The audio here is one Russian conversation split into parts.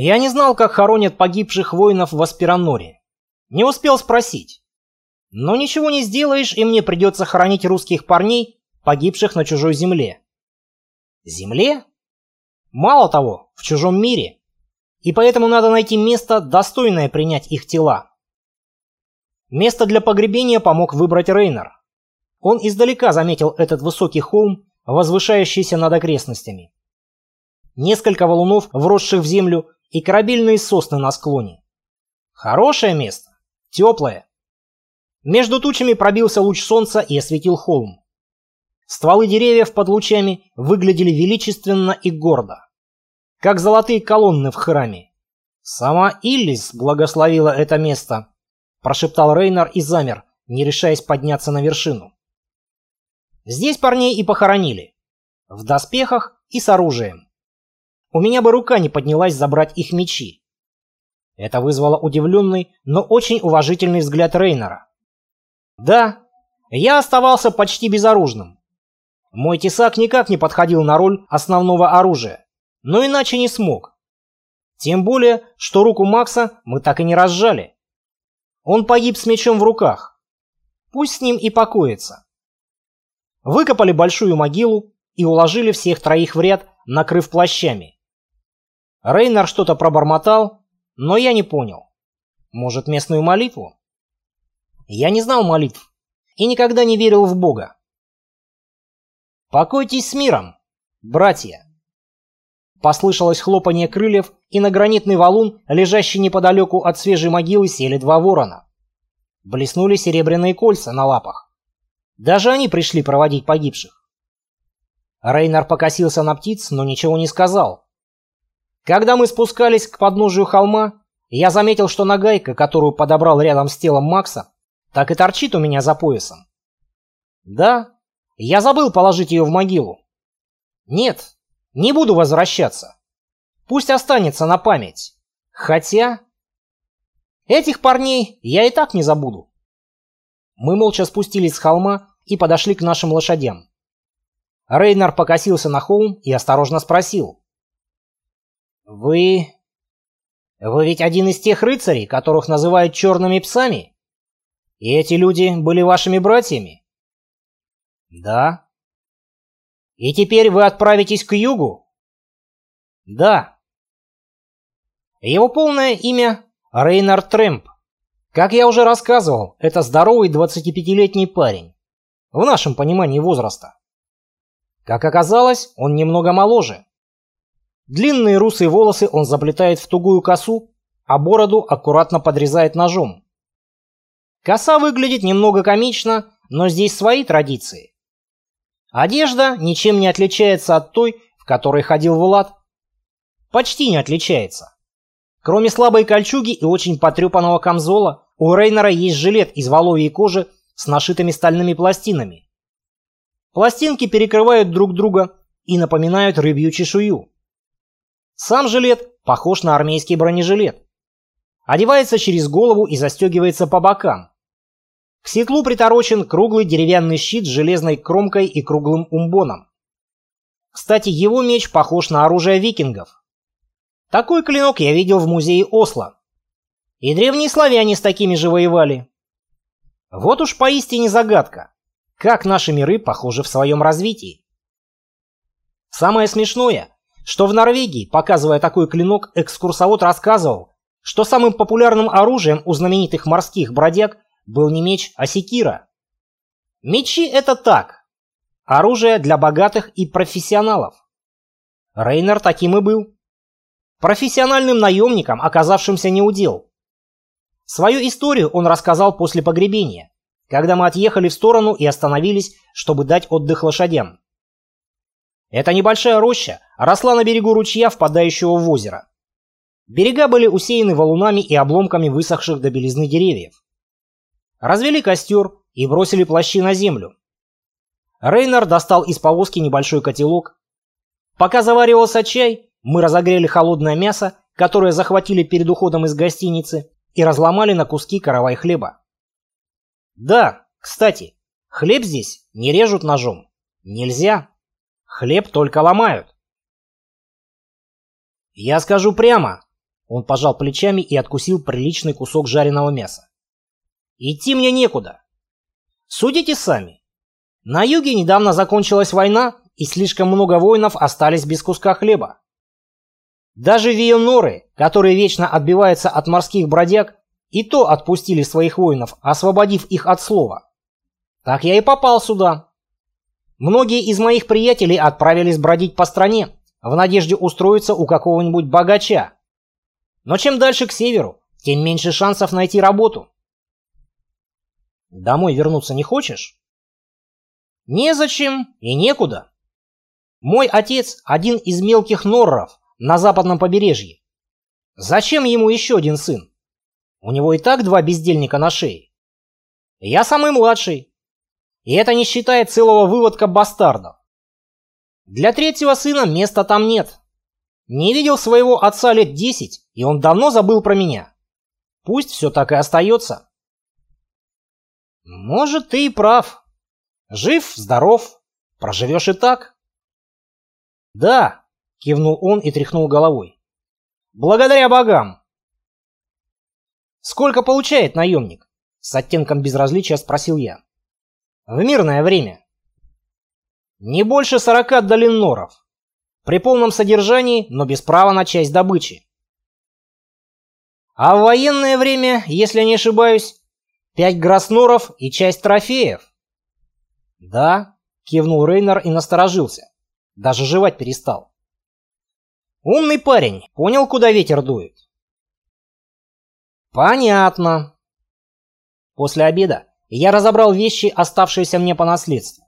Я не знал, как хоронят погибших воинов в Аспираноре. Не успел спросить. Но ничего не сделаешь, и мне придется хоронить русских парней, погибших на чужой земле. Земле? Мало того, в чужом мире. И поэтому надо найти место, достойное принять их тела. Место для погребения помог выбрать Рейнер. Он издалека заметил этот высокий холм, возвышающийся над окрестностями. Несколько валунов, вросших в землю, и корабельные сосны на склоне. Хорошее место, теплое. Между тучами пробился луч солнца и осветил холм. Стволы деревьев под лучами выглядели величественно и гордо, как золотые колонны в храме. «Сама Иллис благословила это место», – прошептал Рейнар и замер, не решаясь подняться на вершину. Здесь парней и похоронили. В доспехах и с оружием. У меня бы рука не поднялась забрать их мечи. Это вызвало удивленный, но очень уважительный взгляд Рейнера. Да, я оставался почти безоружным. Мой тесак никак не подходил на роль основного оружия, но иначе не смог. Тем более, что руку Макса мы так и не разжали. Он погиб с мечом в руках. Пусть с ним и покоится. Выкопали большую могилу и уложили всех троих в ряд, накрыв плащами. Рейнар что-то пробормотал, но я не понял. Может, местную молитву? Я не знал молитв и никогда не верил в Бога. «Покойтесь с миром, братья!» Послышалось хлопанье крыльев, и на гранитный валун, лежащий неподалеку от свежей могилы, сели два ворона. Блеснули серебряные кольца на лапах. Даже они пришли проводить погибших. Рейнар покосился на птиц, но ничего не сказал. Когда мы спускались к подножию холма, я заметил, что нагайка, которую подобрал рядом с телом Макса, так и торчит у меня за поясом. Да, я забыл положить ее в могилу. Нет, не буду возвращаться. Пусть останется на память. Хотя... Этих парней я и так не забуду. Мы молча спустились с холма и подошли к нашим лошадям. Рейнар покосился на холм и осторожно спросил. «Вы... вы ведь один из тех рыцарей, которых называют черными псами? И эти люди были вашими братьями?» «Да». «И теперь вы отправитесь к югу?» «Да». Его полное имя Рейнар Трэмп. Как я уже рассказывал, это здоровый 25-летний парень. В нашем понимании возраста. Как оказалось, он немного моложе. Длинные русые волосы он заплетает в тугую косу, а бороду аккуратно подрезает ножом. Коса выглядит немного комично, но здесь свои традиции. Одежда ничем не отличается от той, в которой ходил Влад. Почти не отличается. Кроме слабой кольчуги и очень потрепанного камзола, у Рейнера есть жилет из воловьей кожи с нашитыми стальными пластинами. Пластинки перекрывают друг друга и напоминают рыбью чешую. Сам жилет похож на армейский бронежилет. Одевается через голову и застегивается по бокам. К седлу приторочен круглый деревянный щит с железной кромкой и круглым умбоном. Кстати, его меч похож на оружие викингов. Такой клинок я видел в музее Осло. И древние славяне с такими же воевали. Вот уж поистине загадка, как наши миры похожи в своем развитии. Самое смешное, что в Норвегии, показывая такой клинок, экскурсовод рассказывал, что самым популярным оружием у знаменитых морских бродяг был не меч, а секира. Мечи — это так. Оружие для богатых и профессионалов. Рейнер таким и был. Профессиональным наемником, оказавшимся неудел. Свою историю он рассказал после погребения, когда мы отъехали в сторону и остановились, чтобы дать отдых лошадям. Эта небольшая роща росла на берегу ручья, впадающего в озеро. Берега были усеяны валунами и обломками высохших до белизны деревьев. Развели костер и бросили плащи на землю. Рейнар достал из повозки небольшой котелок. Пока заваривался чай, мы разогрели холодное мясо, которое захватили перед уходом из гостиницы, и разломали на куски каравай хлеба. Да, кстати, хлеб здесь не режут ножом. Нельзя. Хлеб только ломают. Я скажу прямо, Он пожал плечами и откусил приличный кусок жареного мяса. Идти мне некуда. Судите сами. На юге недавно закончилась война, и слишком много воинов остались без куска хлеба. Даже виеноры, которые вечно отбиваются от морских бродяг, и то отпустили своих воинов, освободив их от слова. Так я и попал сюда. Многие из моих приятелей отправились бродить по стране, в надежде устроиться у какого-нибудь богача. Но чем дальше к северу, тем меньше шансов найти работу. Домой вернуться не хочешь? Незачем и некуда. Мой отец один из мелких норров на западном побережье. Зачем ему еще один сын? У него и так два бездельника на шее. Я самый младший. И это не считая целого выводка бастардов. Для третьего сына места там нет. Не видел своего отца лет десять, и он давно забыл про меня. Пусть все так и остается. Может, ты и прав. Жив, здоров, проживешь и так. Да, кивнул он и тряхнул головой. Благодаря богам. Сколько получает наемник? С оттенком безразличия спросил я. В мирное время. Не больше сорока долиноров. При полном содержании, но без права на часть добычи. А в военное время, если не ошибаюсь, пять гросноров и часть трофеев. Да, кивнул Рейнер и насторожился. Даже жевать перестал. Умный парень, понял, куда ветер дует. Понятно. После обеда я разобрал вещи, оставшиеся мне по наследству.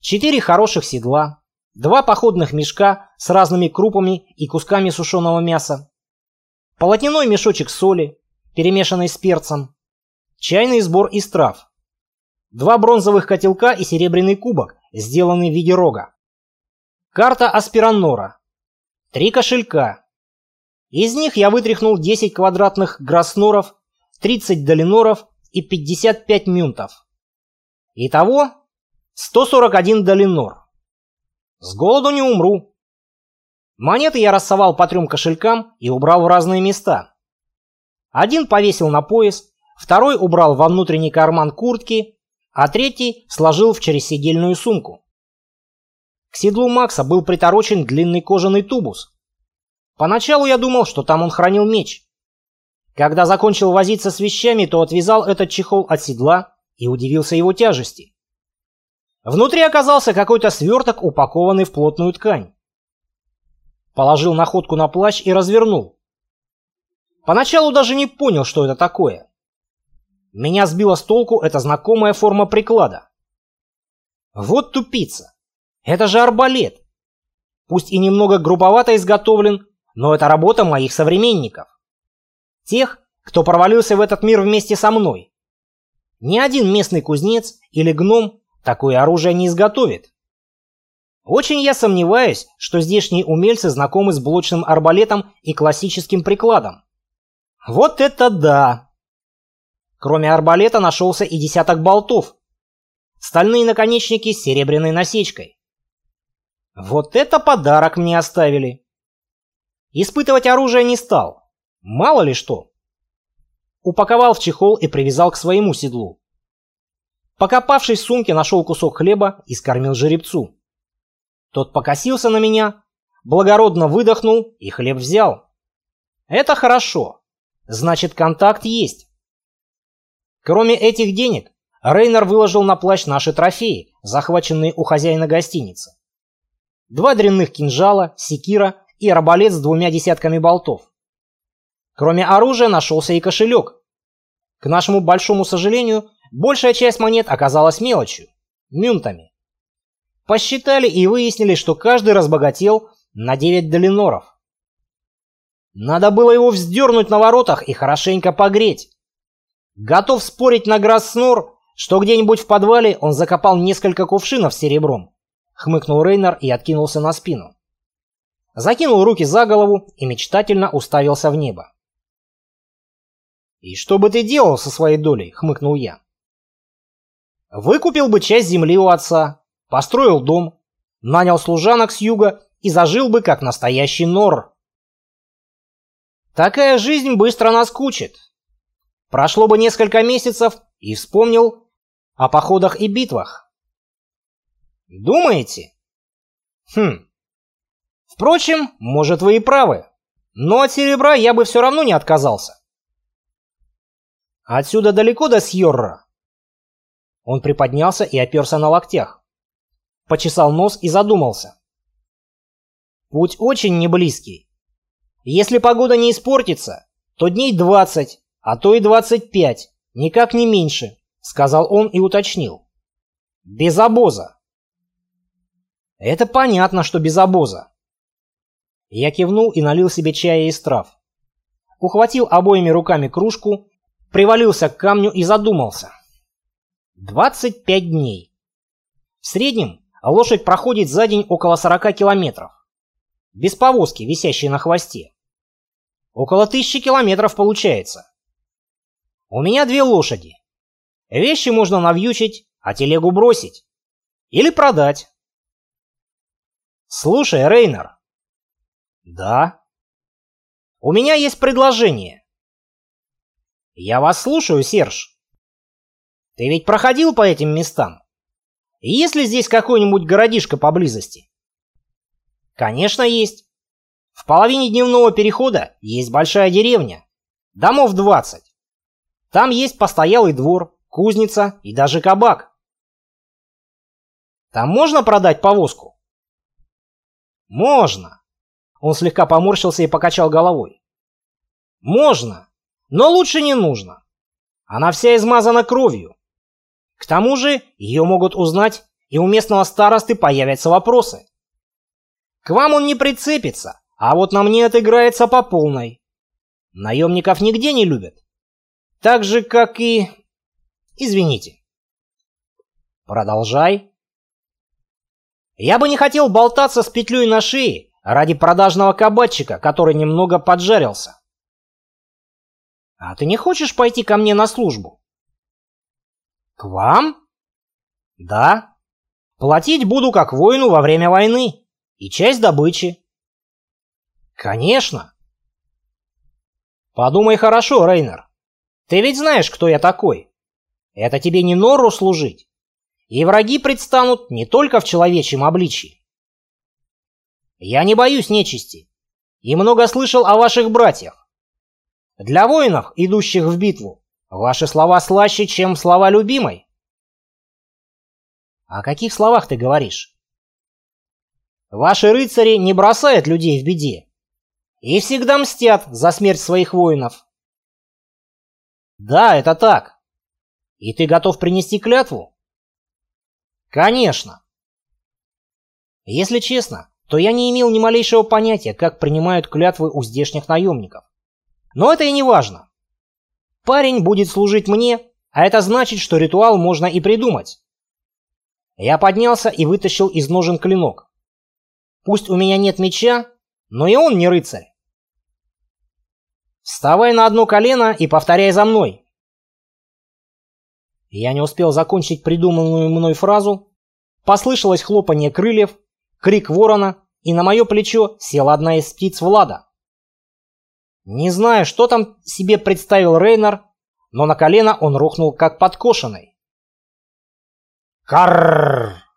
Четыре хороших седла, два походных мешка с разными крупами и кусками сушеного мяса, полотняной мешочек соли, перемешанной с перцем, чайный сбор из трав, два бронзовых котелка и серебряный кубок, сделанный в виде рога, карта аспиранора, три кошелька, из них я вытряхнул 10 квадратных гросноров, 30 долиноров и 55 мюнтов. Итого 141 долинор. С голоду не умру. Монеты я рассовал по трем кошелькам и убрал в разные места. Один повесил на пояс, второй убрал во внутренний карман куртки, а третий сложил в чересидельную сумку. К седлу Макса был приторочен длинный кожаный тубус, Поначалу я думал, что там он хранил меч. Когда закончил возиться с вещами, то отвязал этот чехол от седла и удивился его тяжести. Внутри оказался какой-то сверток, упакованный в плотную ткань. Положил находку на плащ и развернул. Поначалу даже не понял, что это такое. Меня сбила с толку эта знакомая форма приклада. Вот тупица. Это же арбалет. Пусть и немного грубовато изготовлен, но это работа моих современников. Тех, кто провалился в этот мир вместе со мной. Ни один местный кузнец или гном такое оружие не изготовит. Очень я сомневаюсь, что здешние умельцы знакомы с блочным арбалетом и классическим прикладом. Вот это да! Кроме арбалета нашелся и десяток болтов. Стальные наконечники с серебряной насечкой. Вот это подарок мне оставили. Испытывать оружие не стал. Мало ли что. Упаковал в чехол и привязал к своему седлу. Покопавшись в сумке, нашел кусок хлеба и скормил жеребцу. Тот покосился на меня, благородно выдохнул и хлеб взял. Это хорошо. Значит, контакт есть. Кроме этих денег, Рейнер выложил на плащ наши трофеи, захваченные у хозяина гостиницы. Два дрянных кинжала, секира и арбалет с двумя десятками болтов. Кроме оружия нашелся и кошелек. К нашему большому сожалению, большая часть монет оказалась мелочью, мюнтами. Посчитали и выяснили, что каждый разбогател на 9 долиноров. Надо было его вздернуть на воротах и хорошенько погреть. Готов спорить на Грасснор, что где-нибудь в подвале он закопал несколько кувшинов с серебром. Хмыкнул Рейнер и откинулся на спину закинул руки за голову и мечтательно уставился в небо. «И что бы ты делал со своей долей?» — хмыкнул я. «Выкупил бы часть земли у отца, построил дом, нанял служанок с юга и зажил бы как настоящий нор». Такая жизнь быстро наскучит. Прошло бы несколько месяцев, и вспомнил о походах и битвах. Думаете? Хм. Впрочем, может вы и правы, но от серебра я бы все равно не отказался. Отсюда далеко до Сьорра? Он приподнялся и оперся на локтях. Почесал нос и задумался. Путь очень неблизкий. Если погода не испортится, то дней 20, а то и 25, никак не меньше, сказал он и уточнил. Без обоза. Это понятно, что без обоза. Я кивнул и налил себе чая из трав. Ухватил обоими руками кружку, привалился к камню и задумался. 25 дней. В среднем лошадь проходит за день около 40 километров. Без повозки, висящей на хвосте. Около тысячи километров получается. У меня две лошади. Вещи можно навьючить, а телегу бросить. Или продать. Слушай, Рейнер. Да. У меня есть предложение. Я вас слушаю, Серж. Ты ведь проходил по этим местам? Есть ли здесь какой-нибудь городишко поблизости? Конечно, есть. В половине дневного перехода есть большая деревня. Домов 20. Там есть постоялый двор, кузница и даже кабак. Там можно продать повозку? Можно. Он слегка поморщился и покачал головой. Можно, но лучше не нужно. Она вся измазана кровью. К тому же ее могут узнать, и у местного старосты появятся вопросы. К вам он не прицепится, а вот на мне отыграется по полной. Наемников нигде не любят. Так же, как и... Извините. Продолжай. Я бы не хотел болтаться с петлей на шее ради продажного кабачика, который немного поджарился. А ты не хочешь пойти ко мне на службу? К вам? Да. Платить буду как воину во время войны. И часть добычи. Конечно. Подумай хорошо, Рейнер. Ты ведь знаешь, кто я такой. Это тебе не Норру служить. И враги предстанут не только в человечьем обличии. Я не боюсь нечисти. И много слышал о ваших братьях. Для воинов, идущих в битву, ваши слова слаще, чем слова любимой. О каких словах ты говоришь? Ваши рыцари не бросают людей в беде и всегда мстят за смерть своих воинов. Да, это так. И ты готов принести клятву? Конечно. Если честно, то я не имел ни малейшего понятия, как принимают клятвы у здешних наемников. Но это и не важно. Парень будет служить мне, а это значит, что ритуал можно и придумать. Я поднялся и вытащил из ножен клинок. Пусть у меня нет меча, но и он не рыцарь. Вставай на одно колено и повторяй за мной. Я не успел закончить придуманную мной фразу. Послышалось хлопанье крыльев, крик ворона, и на мое плечо села одна из птиц Влада. Не знаю, что там себе представил Рейнер, но на колено он рухнул как подкошенный. Карр!